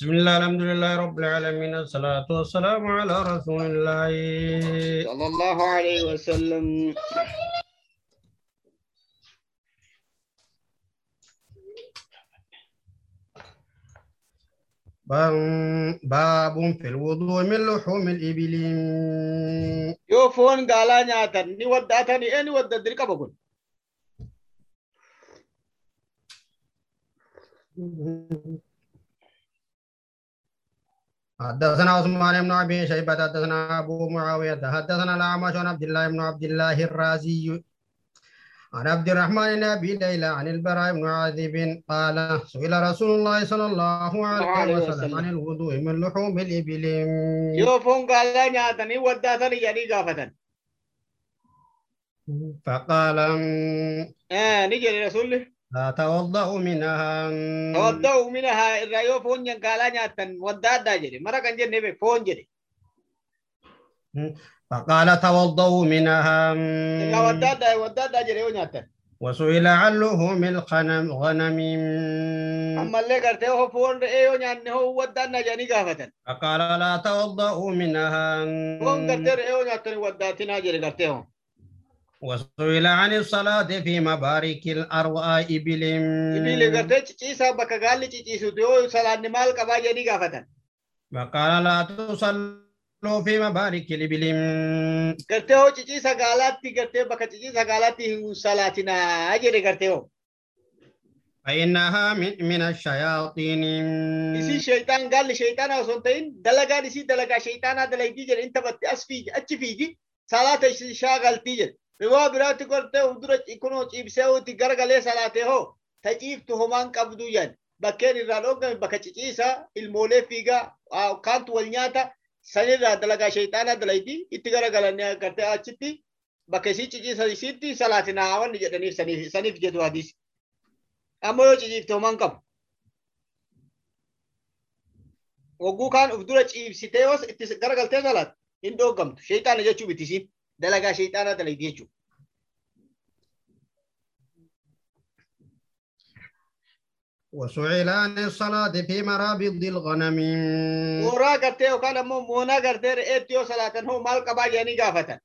بسم الله الحمد لله رب العالمين الصلاة والسلام على رسول الله. صلى الله عليه وسلم. باب في الوضوء من لحوم الإبل. gaalaa nyaatan ni waddaatani ee ni wadda qaba kun حدثنا عثمان بن أبي شيبة حدثنا أبو معاوية حدثنا الأعمش عن عبد الله بن عبد الله الرازي. عن عبد الرحمن بن أبي ليلى عن البراء بن عازب قال سئل رسول الله صلى الله عليه وسلم عن الوضوء من لحوم الإبل. yoo foon gaalaa nyaatanii waddaatani jedhanii gaafatan فقال ni jedhe rasulli لا توضأ منها. توضأ منها. الرأيو فون جن قالا جاتن وداد داجري مرا كان جن نبي فون جري. فقال توضأ منها. وداد وداد داجري ونجاتن وسئل علوه من الغنم غنم. أما اللي قرته هو فون رأيو جن هو وداد نجاني قافتن. فقال لا توضأ منها. وهم قرته رأيو جاتن وداد تناجري قرته وسئل عن الصلاة في مبارك الأرواء إبلم فقال لا تصلوا في مبارك الإبلم فإنها من, من الشياطين. إسي شيطان؟ قال لشيطان وصنتين دلقا نسي دلقا شيطان هذا لأيدي جل إنت بتأس فيجي أتش صلاة إسي شاغل تيجي. Kunoo ciibsee itti garagalee salaatee hoo ta ciiftu homaan qabdu jedhe. Bakkeen irraa dhoogame bakka ciciisaa ilmoolee fiigaa kaantu wal nyaata sanirraa dalagaa sheeyxaanaa dalagdii itti garagalanii gartee achitti bakka isii ciciisa isiitti salaatinaa wanni jedhaniif saniif saniif jedhu hadiis. Ammoo yoo ciciifte homaan qabu. Wagguu kaan uf dura ciibsitee yoo itti garagaltee salaat hin dhooggamtu. Sheeyxaana jechuu biti isiin دلغا شيطانا تلي ديجو وسعلان الصلاة في مرابض الغنم. ورا كرتي وكان مو مونا كرتي ايتيو صلاة هو مال كبا يعني جافتا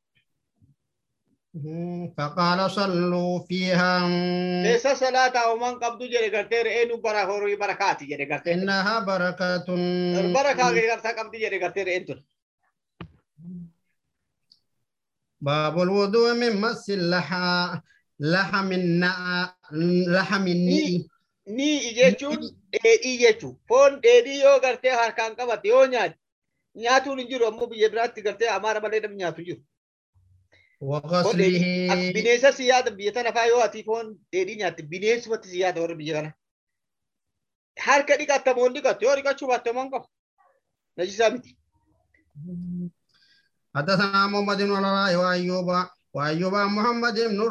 فقال صلوا فيها. ليس صلاة أو من قبض جري كرتي اي نو برا هو ري بركات جري كرتي إنها بركة. البركة جري كرتي كرتي جري كرتي باب الوضوء من مس اللحى لحم النع لحم النئ Nii jechuun dheedhii jechuun foon dheedhii yoo gartee harkaan qabate yoo nyaate nyaatuun hin jiru ammoo biyya biraatti gartee amaara malee namni nyaatu jiru. Bineensa si yaada biyya tana faa yoo ati foon dheedhii nyaatte bineensumatti si yaada warra biyya kana. Harka dhiqatta moo hin dhiqattu yoo dhiqachuu baatte homaan qabu. Najisaa miti. حدثنا محمد بن العلاء وأيوب وأيوب محمد بن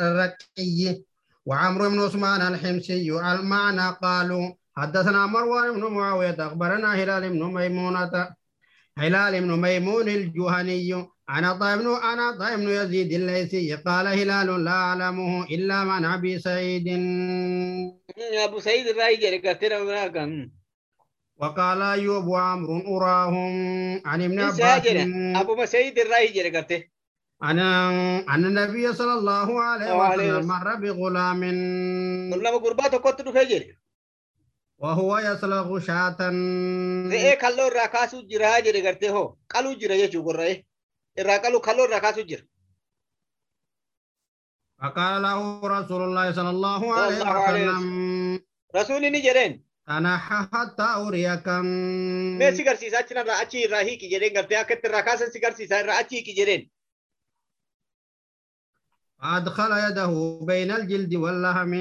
الرقي وعمرو بن عثمان الحمصي المعنى قالوا حدثنا مروان بن معاوية أخبرنا هلال بن ميمونة هلال بن ميمون الجهني عن عطاء بن عن عطاء بن يزيد الليثي قال هلال لا أعلمه إلا من أبي سعيد. Abu Sa'iid irraa jedhe gartee nama biraa kan. وقال أيوب وعمرو أراهم عن ابن عباس Abuma Sa'iid irraa jedhe gartee. أن أن النبي صلى الله عليه وسلم. مر بغلام gurbaa tokkotti dhufee jedhe. وهو يسلغ شاة jira jedhe gartee hoo qaluu jira jechuun gorra'ee. Irraa qaluu kalloo irraa kaasuu jira. فقال له رسول الله صلى الله عليه وسلم Rasuulli ni حتى أريك Mee si garsiisaa achi irraa achi irraa hiiki jedheen gartee akka itti irraa kaasan si garsiisaa irraa achi hiiki jedheen. فأدخل يده بين الجلد واللحم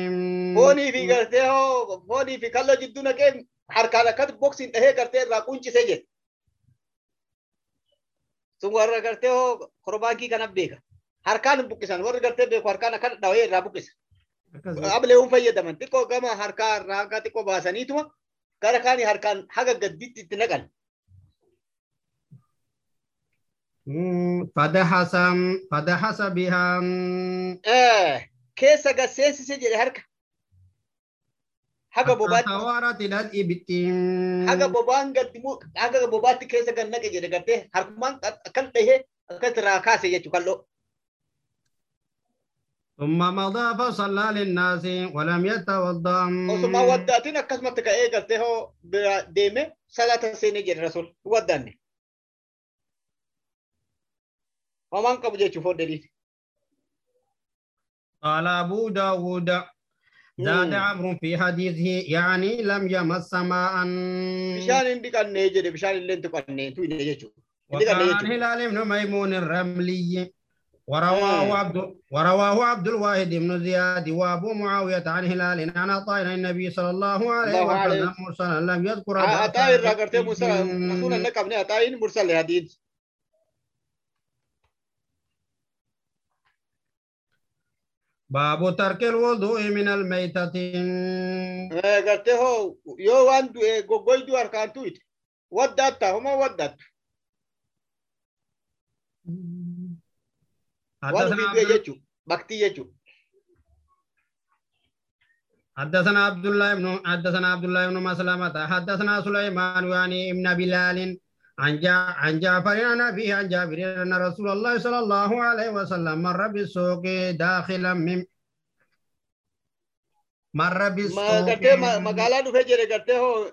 Foonii fi gartee hoo foonii fi kalloo jidduu naqee harkaan akkatti boksiin dhahee gartee irraa quncisee jedhe. Sun warra gartee hoo korbaankii kana beeka. Harkaan hin buqqisan warri gartee beeku Qablee hunfaa teman. xiqqoo gama harkaa raankaa xiqqoo baasaniituma gara kaanii harkaan haga gaddiitti pada hasam pada fadahasa eh Keessa gasseensise jadi harka. Haga bobaatti. Tawaara tilat ibitin. Haga bobaan gaddi haga bobat keessa gannaqe jedhe gartee harkumaan akkan dhahee akkas irraa kaase jechuudha. ثم مضى فصلى للناس ولم يتوضأ. ثم وداتين اكثمت كاي إيه قلته ديمه صلاة سيني جير رسول. ودأني. ومن قبل جيتش فور دليل قال أبو داود. زاد عمرو في حديثه يعني لم يمس ماء. بشان اندك النيجر بشان اللي انت قلنين تو نيجر وقال هلال بن ميمون الرملي. ورواه إيه. عبد ورواه عبد الواحد بن زياد وأبو معاوية عن هلال عن طائر النبي صلى الله عليه وسلم مرسلا لم يذكر آه، طائر رجعت مرسلا مرسلا. لك ابن طائر مرسل الحديث طائر رجعت مرسلا باب ترك الوضوء من الميتة. إيه، رجعت هو يو عنده إيه، غوغل دوار كانتويت ودت هما ودت. Waan ofii jechuu baktii jechuu حدثنا عبد الله بن حدثنا عبد الله بن مسلمة حدثنا سليمان يعني ابن بلال عن جا عن جعفر عن أبيه عن جابر أن رسول الله صلى الله عليه وسلم مر بالسوق داخلا من مر بالسوق dhufee jedhe gartee hoo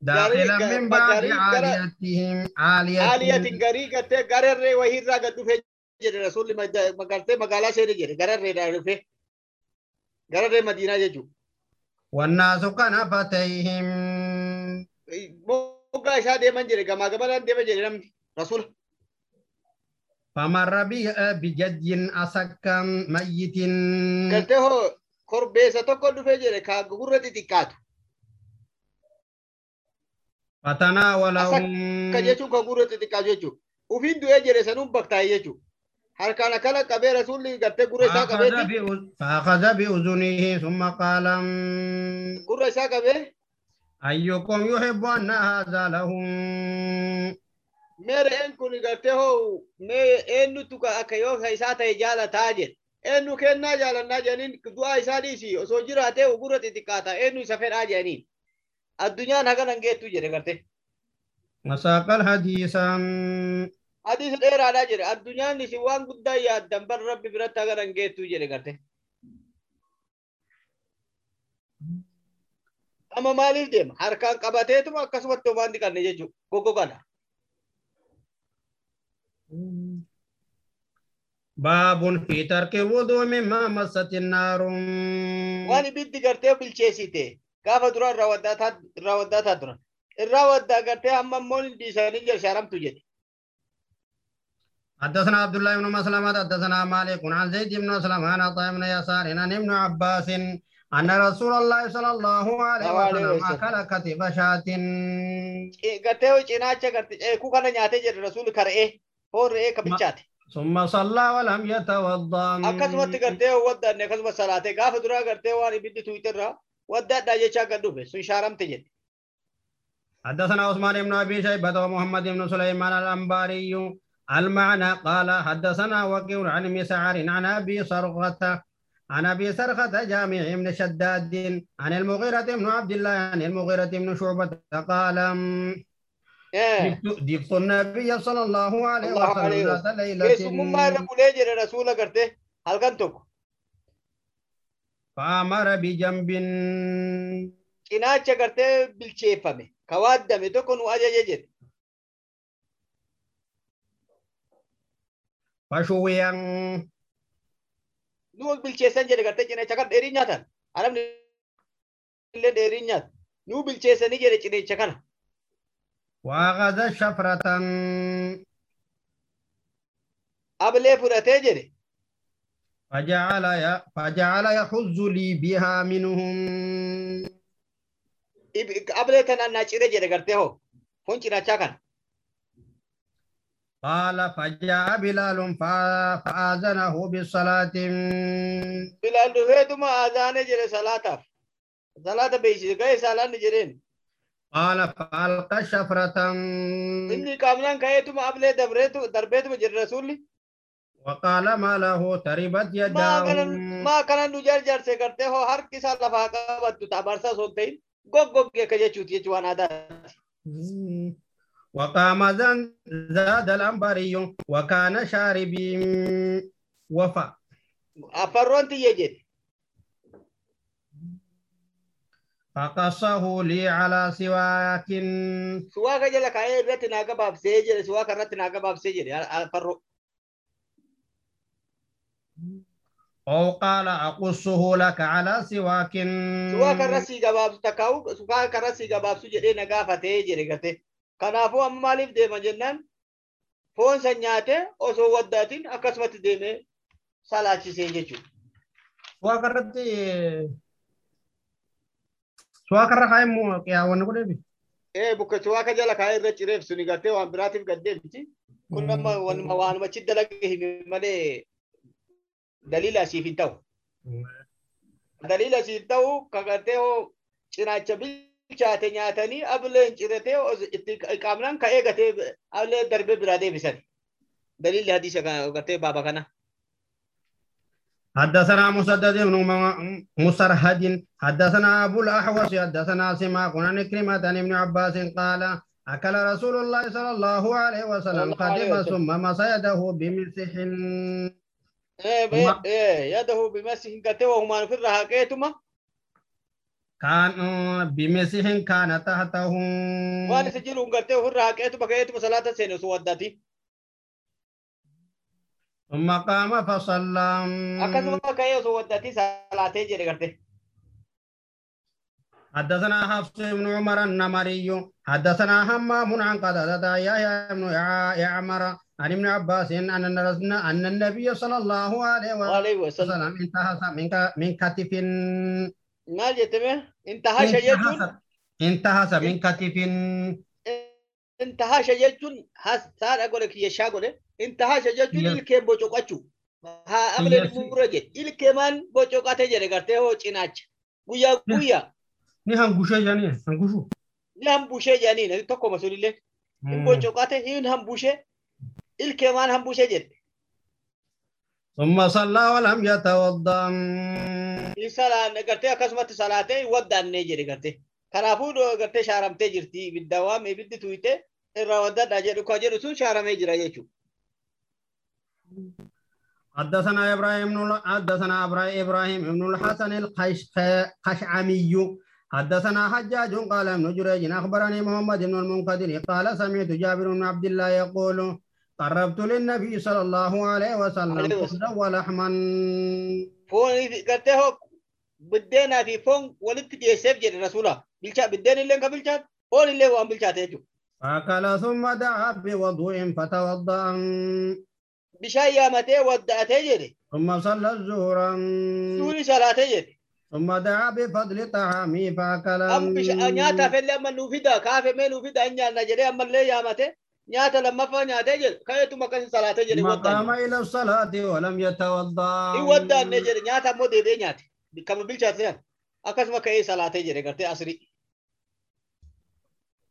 داخلا من بعد عاليتهم عاليتهم. garii gartee gararree wahiirraa gad dhufee jedhe rasulli ma- ma- gartee magaalaa seene jedhe gararreedhaa dhufee gararree madiinaa jechuu والناس كنفتيهم moggaa isaa deeman jedhe gamaa gamanaan deema jedhe namni rasula فمر بي- بجد أسكا ميت gartee hoo korbeessa tokko dhufee jedhe kaa gurra xixiqqaatu فتناولهم akka jechuun ka gurra xixiqqaatu jechuun ufiin du'ee jedhe sanuun baktaa'e jechuun harkaan akkana qabee rasulli gartee gurra isaa فأخذ qabeeti بأذ- فأخذ بأذنه ثم قال "أم، gurra isaa qabee أيكم يحب أن هذا لهم mee re'een kun gartee hoo mee eenyutu ka akka yoo ka isaa ta'e jaalataa jedhe eenyu kennaa jaalannaa jedhaniin du'aa isaa dhiisi osoo jiraatee gurra xixiqqaata eenyu isa fedhaa jedhaniin addunyaan haganan geettu jedhe gartee وساق الحديث hadis hadiisa dheeraadhaa jira addunyaan isin waan guddaa yaaddan bar rabbi biratti agar hangeettuu jedhe garte amma maaliif deema harkaan qabateetuma akkasumatti homaan dhiqanne jechuu goggogana. Baabun fi tarki wuduu mimmaa massati naaruun. Waan ibiddi gartee bilcheessite gaafa duraan raawwaddaa turan irraa waddaa gartee amma immoo dhiisanii jarsharamtu jedhe. حدثنا عبد الله بن مسلمة حدثنا مالك عن زيد بن أسلم عن عطاء بن يسار عن ابن عباس أن رسول الله صلى الله عليه وسلم. أكل كتف شاة Eh, gartee cinaacha gartee ceekuu kana nyaatee jedhe rasuulli kara'ee foon re'ee kabichaate ثم صلى ولم akkasumatti gartee waddaanne akkasuma salaatee gaafa duraa gartee waan ibiddi tuuterraa waddaadhaa jechaa gad dhufe sun shaaramte jedhe حدثنا عثمان بن ابي شيبه ومحمد بن سليمان الانباري المعنى قال حدثنا وكيع عن مسعر عن أبي صرخه عن أبي صرخه جامع بن شداد عن المغيرة بن عبد الله عن المغيرة بن شعبة قال Eh, دقت النبي صلى الله عليه وسلم ذات ليلة jedhe rasuula gartee halkan tokko فأمر بجنب. cinaacha gartee bilcheeffame ka waaddame tokko nu ajaje jedhe فشويا nu bilcheessan jedhe gartee cinaacha kan dheerii nyaatan arabni illee dheerii nyaata nu bilcheessanii jedhe cinaacha kana وأخذ شفرة ablee fudhatee jedhe فجعل فجعل يحز لي بها منهم Ib- ablee tanaan naa cire jedhe gartee hoo foon cinaachaa kana قال فجاء بلال فآذنه بالصلاة bilaal dhufeetuma azaane jedhe salaataaf salaata beeksise ga'e salaanni jedheen قال فألقى شفرة inni qaamnaan ka'eetuma ablee dabreetu darbeetuma jedhe rasuulli وقال ما له تربت يداه ما كان نجار جار سے کرتے ہو ہر کسا لفا قبت تبرسا سنتے گوگ گوگ کے کجے چوتی چوان آدھا وقام زن- زاد الأنباري وكان شاربي وفا. تیے جیت فقصه لي على سواك. سوا کا جلا کائے رت ناگا باب سے جے سوا کا رت سے جے افرو أو قال أقصه لك على سواك. سوا کا رسی گباب تکاو سوا کا رسی گباب سو Kanafu amma maaliif deema jennaan foon san nyaatee osoo waddaatiin akkasumatti deemee salaachisee jechuudha. Suwaa karratti suwaa karra kaa'e immoo qiyyaawwan godheefi. Ee bukka suwaa ka jala kaa'e irra cireef suni gartee waan biraatiif gaddeemti. Kun nama mm. waanuma waanumachi dalagaa himi malee daliila asiif hin ta'u. Mm. Daliila asiif ta'u ka gartee cinaacha biyya. Bilchaate nyaatanii ableen ciratee itti qaamnaan ka'ee gatee ablee darbee biraa deebisan. Daliilli hadiisa gartee baaba kana. حدثنا مسدد بن مسرهد حدثنا ابو الاحوص حدثنا سماك عن كلمة عن ابن عباس قال اكل رسول الله صلى الله عليه وسلم قدم. ثم مس يده بمسح Ee Uma- ee yaadahu bimasihin gartee waa humaan ofirra haqeetuma كان تحته jiruun gartee ofirra haqeetuma ka'eetuma salaata seene osoo waddaati. ثم قام فصلى Akkasuma ka'ee osoo waddaati salaatee jedhe gartee. حدثنا حفص بن عمر النمري حدثنا همام عن قتادة يحيى بن يع- يعمر عن ابن عباس ان ان النبي صلى الله عليه. وسلم انتهى من كتف maal jettame intahasha jechuun انتهى من كتف intahasha jechuun has- saadha godhe kiyyashaa godhe intahasha jechuun Kiyya- ilkeen bocoqachu haa amleen Kiyyassi- mura jedhe ilkee maan bocoqate jedhe gartee hoo cinaacha guyyaa Hmm. guyyaa ni hangushe jani hangushu ni hambushee jedhaniin tokkoma sunillee hin bocoqate hin hambushee ilkee maan hambushee jedhe ثم صلى ولم يتوضا waddaannee jedhe gartee kanaafuu doo gartee shaaramtee jirti ibidda waam ibiddi tuyite irraa waddadhaa jedhu ka jedhu sun shaaramee jira jechuudha. حدثنا إبراهيم بن حدثنا إبراهيم بن الحسن القشعمي حدثنا حجاج قال ابن جريج اخبرني محمد بن المنقدر قال سمعت جابر بن عبد الله يقول قربت للنبي صلى الله عليه وسلم. خبزا ولحما gartee hoo biddeenaa fi foon walitti dhiyeesseef jedhe rasuula bilchaa biddeen illee ka bilchaat foon illee waan bilchaate jechuudha. فاكل ثم دعا بوضوء فتوضا Bishaan yaamatee wadda'atee jedhe ثم صلى الظهر suuni salaatee jedhe ثم دعا بفضل طعامه فاكل amma bishaan nyaataaf illee amma nuu fida kaafamee nuu fida hin nyaanna jedhee ammallee yaamate nyaata نياتا لما فانيا تجل كايو تو مكان صلاة تجل مقام إلى الصلاة ولم يتوضأ. يودا نجل نياتا مودي دي نيات كما بيلشا ثيان أكاس ما كأي صلاة تجل كرتي أسري.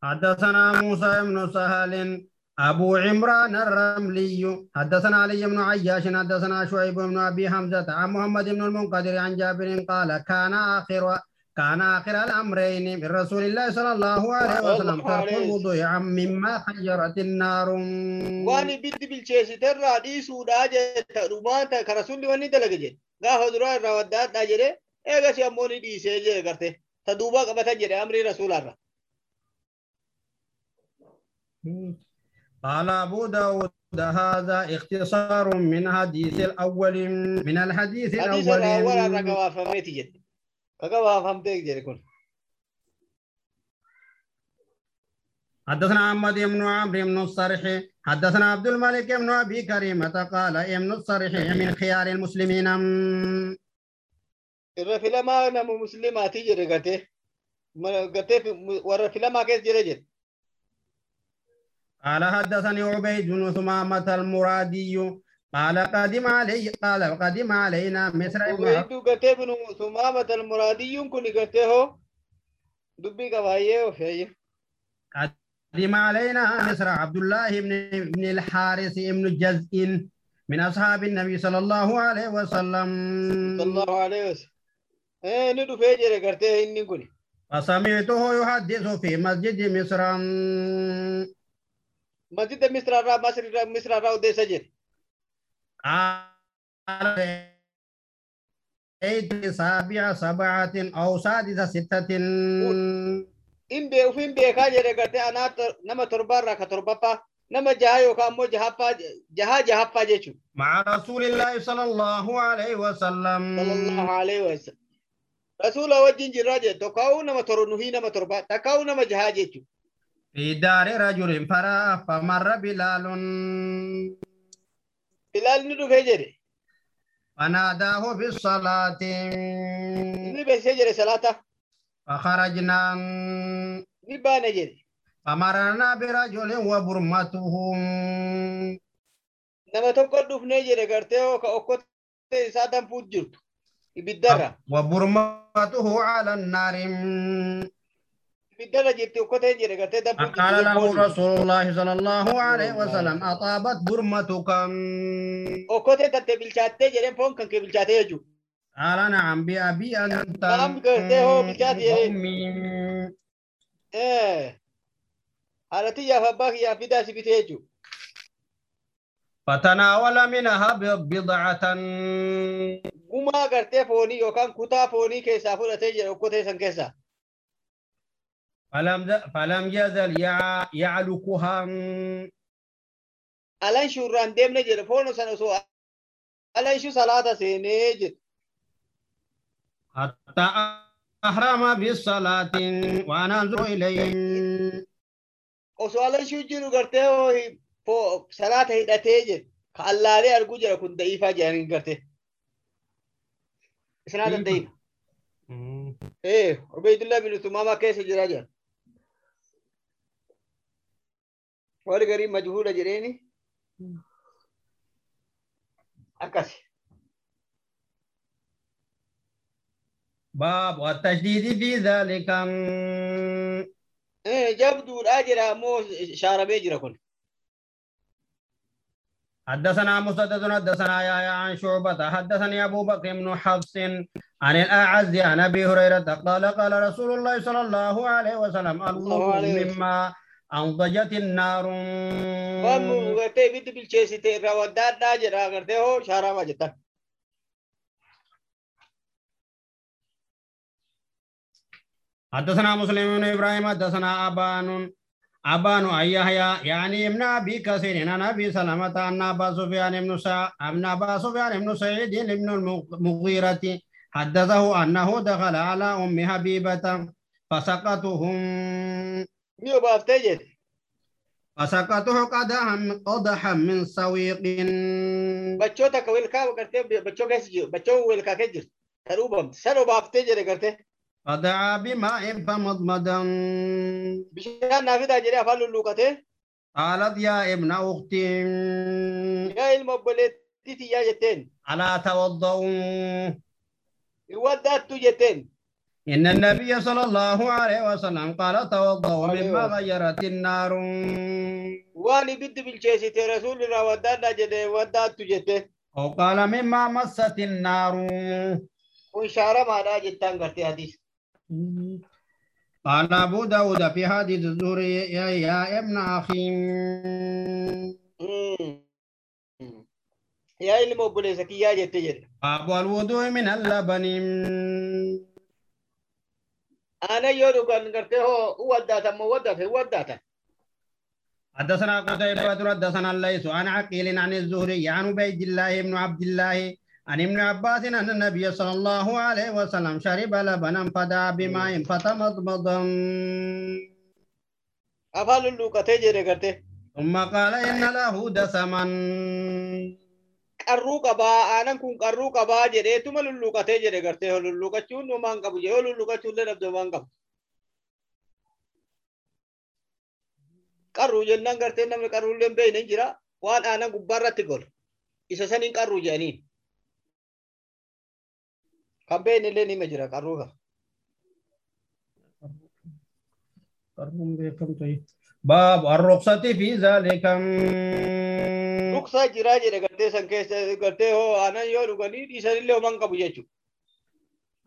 حدثنا موسى بن سهل أبو عمران الرملي. حدثنا علي بن عياش حدثنا شعيب بن أبي حمزة عن محمد بن المنقدر عن جابر قال كان آخر كان آخر الأمرين رسول الله صلى الله عليه آه، وسلم. ترك الوضوء مما خيرت النار. واني بيت بالشيس ترى دي سودا جي ترمان تا كرسول دي واني دلق جي. غا حضراء الرواد دا جي رأي اغا سي اموني دي إيه سي جي کرتے تا دوبا قبطا جي رأي أمر رسول الله. قال أبو داود هذا اختصار من حديث الأول من الحديث الأول حديث الأول. رقوا فميت جد gabaafamtee jedhe kun حدثنا محمد بن عمرو بن الصرح حدثنا عبد الملك بن ابي كريمه قال ابن الصرح من خيار المسلمين irra filamaa nama muslimaati jedhe garte garte warra filamaa keessa jire jedhe قال حدثني عبيد بن ثمامة المرادي قال قدم علي قال قدم علينا مصر gartee binu sumaamatal muraadiyyuun kun gartee hoo dubbii qabaayyee ofeeyye قدم علينا مصر عبد الله بن بن الحارث بن جزء من أصحاب النبي صلى الله عليه وسلم. صلى الله عليه وسلم. إيه ندو فيجري قرتي إني قولي فسمعته يحدث في مسجد مصر. مسجد مصر را مصر را مصر را ودي سجل قال أيت سابع سبعة أو سادس ستة in be ufin beekaa jedhe garte anaa tor- nama torbaarraa ka torbaffaa nama jaha yookaan immoo jahaffaa jahaa jahaffaa jechuudha. مع رسول الله صلى الله عليه وسلم alaihi wasallam. Rasuula wajjin jirraa jedhe tokkaa'uu nama tor nuhii nama torbaa takkaa'uu nama jahaa jechuudha. في دار رجل فرا فمر بلال بلال نيدو خيجري فناداه في الصلاة. ني بيسي جري صلاة فخرجنا. ني بان جري فمرنا برجل وبرمتهم نما توقف دوف نيجري كرتيو كأوكوت إسادم فوجرت وبرمته على النار. Ibiddarra jirti okkoteen jedhe gartee danfuut فقال له jirtu رسول الله صلى الله عليه وسلم أطابت برمتك okkotee tattee bilchaattee jedheen foon kan kee bilchaatee jechuudha. قال نعم بأبي أنت نعم، قلت هو بجد يعني. وأمي Eh, haadha xiyyaaf abbaa kiyyaaf fidaa si bitee jechuudha. فتناول منها بضعة Gumaa gartee foonii yookaan kutaa foonii keessaa fudhatee jedhe okkotee san keessaa. فلم فلم يزل يع يعلقها على شو رندم نجر فون سنوسو. على شو صلاة سينج حتى أحرم بالصلاة وننظر إليه وسؤال شو جنو قرته هو صلاة هي تتج الله لي أرجو جرا كنت ضعيفة جهنم قرته سنادن دين إيه عبيد الله بن سماما كيس جراجر garii majhuula jedheeni. Akkasi. باب والتشديد في ذلك Eh, jabduudhaa jira ammoo shaaramee jira kun. حدثنا مسدد حدثنا يا عن شعبة حدثني أبو بكر بن حفص عن الأعز عن أبي هريرة قال قال رسول الله صلى الله عليه وسلم الله الله عليه وسلم. مما أنضجت النار Waan nu gartee ibiddi bilcheessite irraa waddaadhaa jedha gartee hoo shaaramaa jettan. حدثنا مسلم بن إبراهيم حدثنا أبان أن يحيى يعني ابن أبي كثير عن أبي سلمة أن أبا سفيان بن سع ابن أبا سفيان بن سعيد بن المغيرة حدثه أنه دخل على أم حبيبة فسقطهم Obaaftee jedhe. فسقطه قدحا قدحا من سويق Bachoota akka wilkaa gartee bachoo keessa jiru. Bachoo wilkaa keessa jirtu. Kan uubamte. San obaaftee jedhe gartee. فدعا بماء فمضمدا naa fidaa jedhee afaan lulluuqatee. قالت يا ابن أختي obboleettii tiyyaa jetteen. الا توضؤوا Hin waddaattu jetteen. إن النبي صلى الله عليه وسلم قال توضأوا مما. غيرت النار Waan ibiddi bilcheessite rasuulli irraa waddaadhaa jedhee waddaattu jette. أو قال مما مست النار Kun shaaramaadhaa jettaan gartee hadiis. قال أبو داود في حديث الزهري يا, يا ابن أخي Yaa ilma obboleessa kiyyaa jette jedhe. باب الوضوء من اللبن Hoo u waddaatan moo waddaatan hin waddaatan. حدثنا قتيبة حدثنا الليث عن عقيل عن الزهري عن عبيد الله بن عبد الله عن ابن عباس أن النبي صلى الله عليه وسلم شرب لبنا فدعا بماء فتمضمض lulluuqatee jedhe gartee. ثم قال إن له دسما Qarruu qabaa aanan kun qarruu qabaa jedheetuma lulluuqatee jedhe gartee lulluuqachuun homaan qabu hoo lulluuqachuun illee dhabde homaan qabu. Qarruu jennaan gartee namni qarruu illee hin beekne hin jira waan aanan gubbaarratti golu. Isa saniin qarruu jedhaniin. Kan beekne illee nima jira qarruu qaba. باب الرخصة في ذلك Dhugsaa jiraa jedhe gartee san keessa gartee hoo aanan yoo dhuganii dhiisanillee homan qabu jechuudha.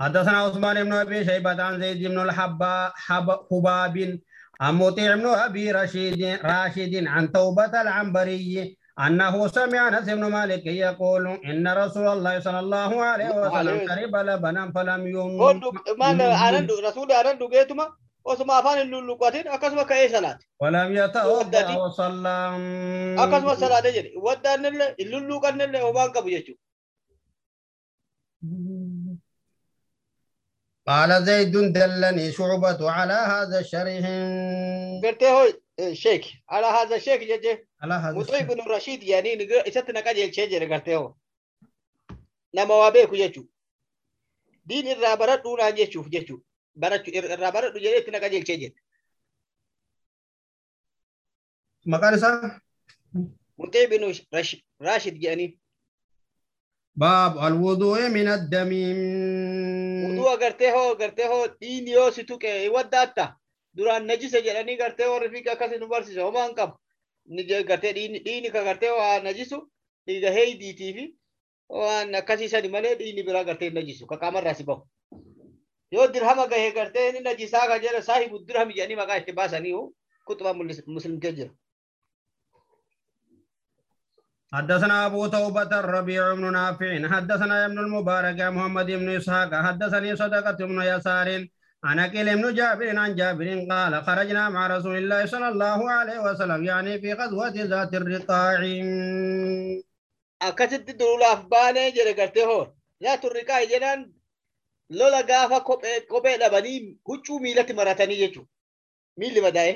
حدثنا عثمان بن ابي شيبه عن زيد بن الحبا حب حباب عن مطيع بن ابي رشيد راشد عن توبه العنبري انه سمع انس بن مالك يقول ان رسول الله صلى الله عليه وسلم شرب لبنا فلم Hoo يم dhug- maal aanan dhug- rasuulli aanan dhugeetuma وسما فان اللولقاتين أكسم كأي صلاة ولم يتأوضع وسلم أكسم صلاة جري. ودان الله اللولقان الله وبان كبيجو قال زيد دلني شعبة على هذا الشريح قلته هو إيه، شيخ. على هذا الشيخ جي جي على هذا مطوي بن رشيد يعني نقول إستنا كذي الشيخ جري قلته نما وابي كجيجو دين الرابرات دون عن جيجو جيجو bara Barat bara jadi itti naqa jeelchee jedhe. Maqaan isaa? Murtee binu Rashid jedhanii. Bab alwudu'e ya, min addamiin. Wuduu agartee hoo agartee hoo dhiini yoo si tuqe waddaatta. Duraan najisa jedhanii gartee warri fiiqa akkasii nu barsiisa homaan qabu. ini dhiini ka gartee waa ah, najisu dhiiga heeydiitii fi waan akkasii di mana? dhiini biraa gartee najisu ka qaamarraa Kamar bahu. Yoo dirhama gahe gartee inni najisaa ka jedhe saahibu dirhami jedhanii maqaa itti baasanii kutuba muslimtee jira. حدثنا أبو توبة الربيع بن نافع حدثنا ابن المبارك محمد بن إسحاق حدثني صدقة بن يسار عن أكيل بن جابر عن جابر قال خرجنا مع رسول الله صلى الله عليه وسلم يعني في غزوة ذات الرقاع baanee jedhe gartee hoo. Yaa turriqaa jedhaan lola gaafa kophee dhabanii huccuu miilatti maratanii jechuudha. Miilli madaa'e.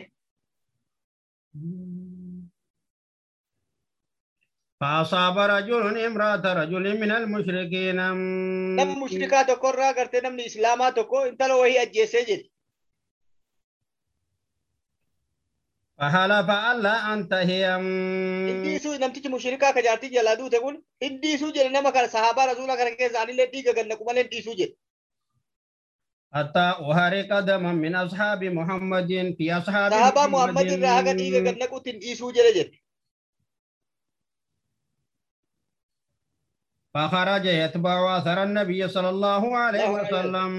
فأصاب رجل امرأة رجل من المشركين Nama mushrikaa tokkorraa gartee namni islaamaa tokko intala wahii ajjeesee jedhe. فحلف ألا أنتهي Hiddiisuu namtichi mushrikaa ka jaartii jalaa duute kun hiddiisuu jedhe nama kana sahaabaa rasuulaa kana keessa anillee dhiiga ganna malee hiddiisuu jedhe. حتى أهرق دما من أصحاب محمد في أصحاب haga dhiiga ganna qutti hiddiisuu jedhe jedhe. فخرج يتبع أثر النبي صلى الله عليه الله وسلم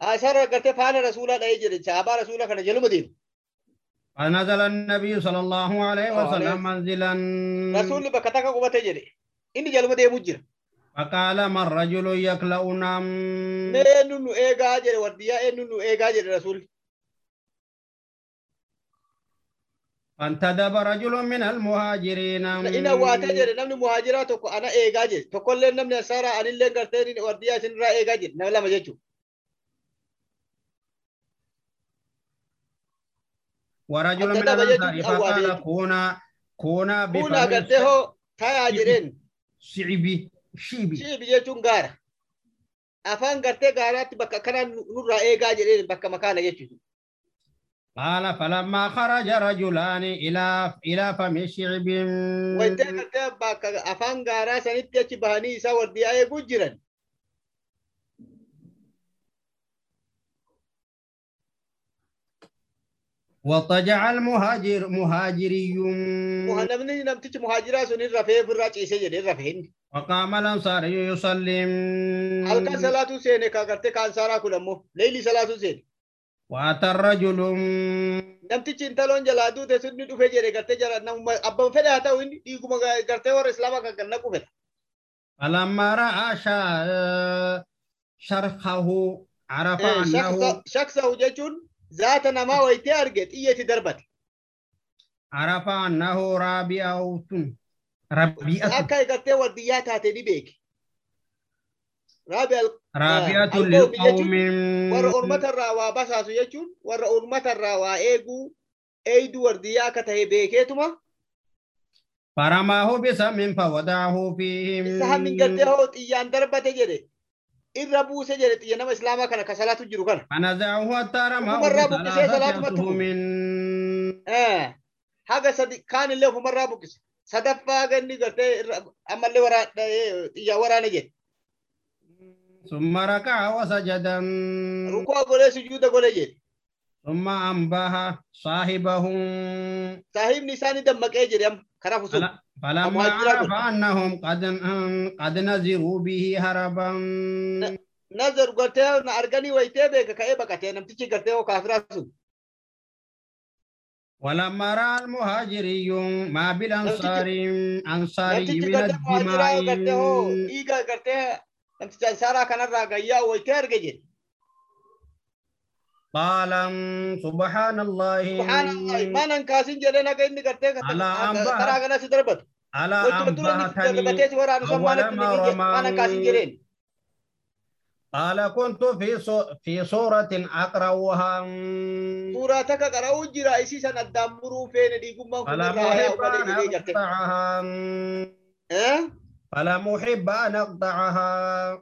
Asharra gartee faana rasuulaa dha'ee jedhe sahaabaa rasuulaa kana jaluma deemu. فنزل النبي صلى الله عليه الله وسلم. منزلا takka qubate jedhe. Inni jaluma deemu jira. فقال ما الرجل Mee eenyu nu eegaa jedhe wardiyyaa eenyu nu eegaa jedhe rasuulli. فانتدب رجل من المهاجرين namni muhaajiraa tokko ana eegaa jedhe. Tokkollee namni asaaraa anillee gartee inni wardiyyaa isinirraa eegaa jedhe. Nama lama jechuudha. ورجل من الأنصار فقال. كونا كونا Kun agartee hoo tayaa jedheen. شيبي Shiibi jechuun gaara. Afaan gartee gaaraatti bakka kanaan nurraa eegaa jedheen bakka makaana jechuudha. قال فلما خرج رجلان إلى إلى فم الشعب Wayitee gartee bakka afaan gaaraa sanitti achi bahanii isaa وطجع المهاجر مهاجري irra rafee ofirraa ciisee jedhe irra rafee inni. وقام Halkan salaatuu seene ka gartee kaan saaraa kun ammoo leeyilii salaatuu seene. وأتى الرجل sun ni dhufe jedhe gartee jala namuma abban fedhe haa ta'u inni dhiiguma ga- gartee warra islaamaa kan naqu fedha. فلما شا- شرخه عرف أنه Shaksahu jechuun zaata namaa wayitee arge xiyyeeti darbate. عرف أنه رابعة ربيعة wardiyyaa taate ni beeke. Raabi al رابعة للقوم ormatarraa waa basaasu jechuun warra ormatarraa waa eeguu eeyduu wardiyyaa akka tahe beekeetuma فرماه بسم فوضعه فيهم hammin gartee hoo xiyyaan darbate jedhe irra buuse jedhe xiyya nama islaamaa kana ka salaatu jiru kana. فنزعه حتى رماه ومرة بقسي بثلاثة صلاة مكتوب. أسهم Eh, Haga sadi kaanillee ofumarraa buqqise. Sadaffaa ganni gartee irra- ammallee waraa- eh, xiyyaa waraana jedhe. ثم ركع وسجد Rukuu godhee sujuuda godhe jedhe. ثم أنبه صاحبه saahibni isaanii dammaqee jedhe amma خراب وصول فلما عرف أنهم قد قد نذروا به هربا. نذر قلتها ان ارغني ويتيبه كأيبا كاتين امتيجي قلتها وكافر ولما رأى المهاجرين ما بالأنصار أنصاري من الدماء. ايغا كرتي انت سارا كان راغيا ويتيرجي inni gartee Alaa hambaa. karaa kana si darbatu ألا waytuma dura ni أنبهتني darbatee si waraanu san أول maanatti ما ni maanan kaasin رمى jedheen قال كنت في صو- في صورة أقرأها suuraa takka qara'uu jira isii san addaan muruu feene dhiigummaan kun فلم irraa yaa أحب uummatee أن jedhee garte أقطعها Eh? فلم أحب أن أقطعها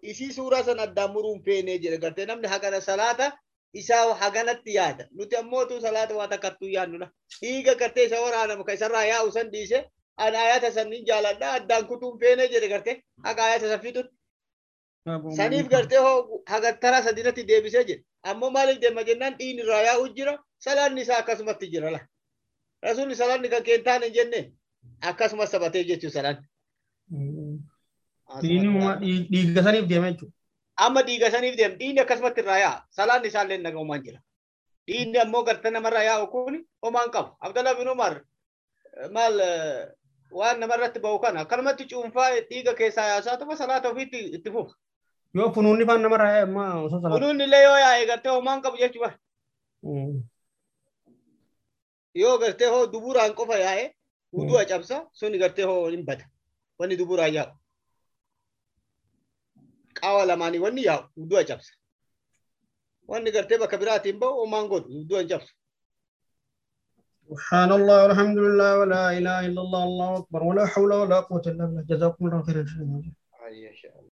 isii suuraa san addaan muruun feene jedhe gartee namni hagana salaata isaa haganatti yaada nuti ammootu salaata waa takkattuu yaadnudha dhiiga gartee isa waraanamu ka isarraa yaa'u san dhiise an ayata sannin jaaladha addaan kutuun feene jedhe gartee haga ayata san fixun saniif gartee hoo hagattara sadinatti deebisee jedhe ammoo maaliif deema jennaan dhiin irraa yaa'u jira salaanni isaa akkasumatti jira la rasuulli salaanni kan keentaan hin jenne akkasumas sabatee jechuu salaanni Diinuma dhiiga saniif deema jechuudha. Amma dhiiga saniif deem dhiinni akkasumatti irraa yaa'a salaan isaallee nagahumaan jira? Dhiinni ammoo garta namarraa yaa'u kun homaan qabu. Abdallah bin umar maal waan namarratti ba'u kana akkanumatti cuunfaa dhiiga keessaa yaasaa tuma salaata ofiitti itti fufa. Yoo funuunni faan namarraa yaa'e ammaa osoo salaata. kunuun illee yoo yaa'e gartee homaan qabu jechuudha yoo gartee hoo duburaan qofa yaa'e wudu'a cabsa suni gartee hoo hin bada. Wanni duburaan yaa'u kawa la mani wani ya udua chapsa. Wani karteba kabirati mba o mangodu udua chapsa. سبحان الله والحمد لله ولا اله الا الله الله اكبر ولا حول ولا قوه الا بالله جزاكم الله خيرا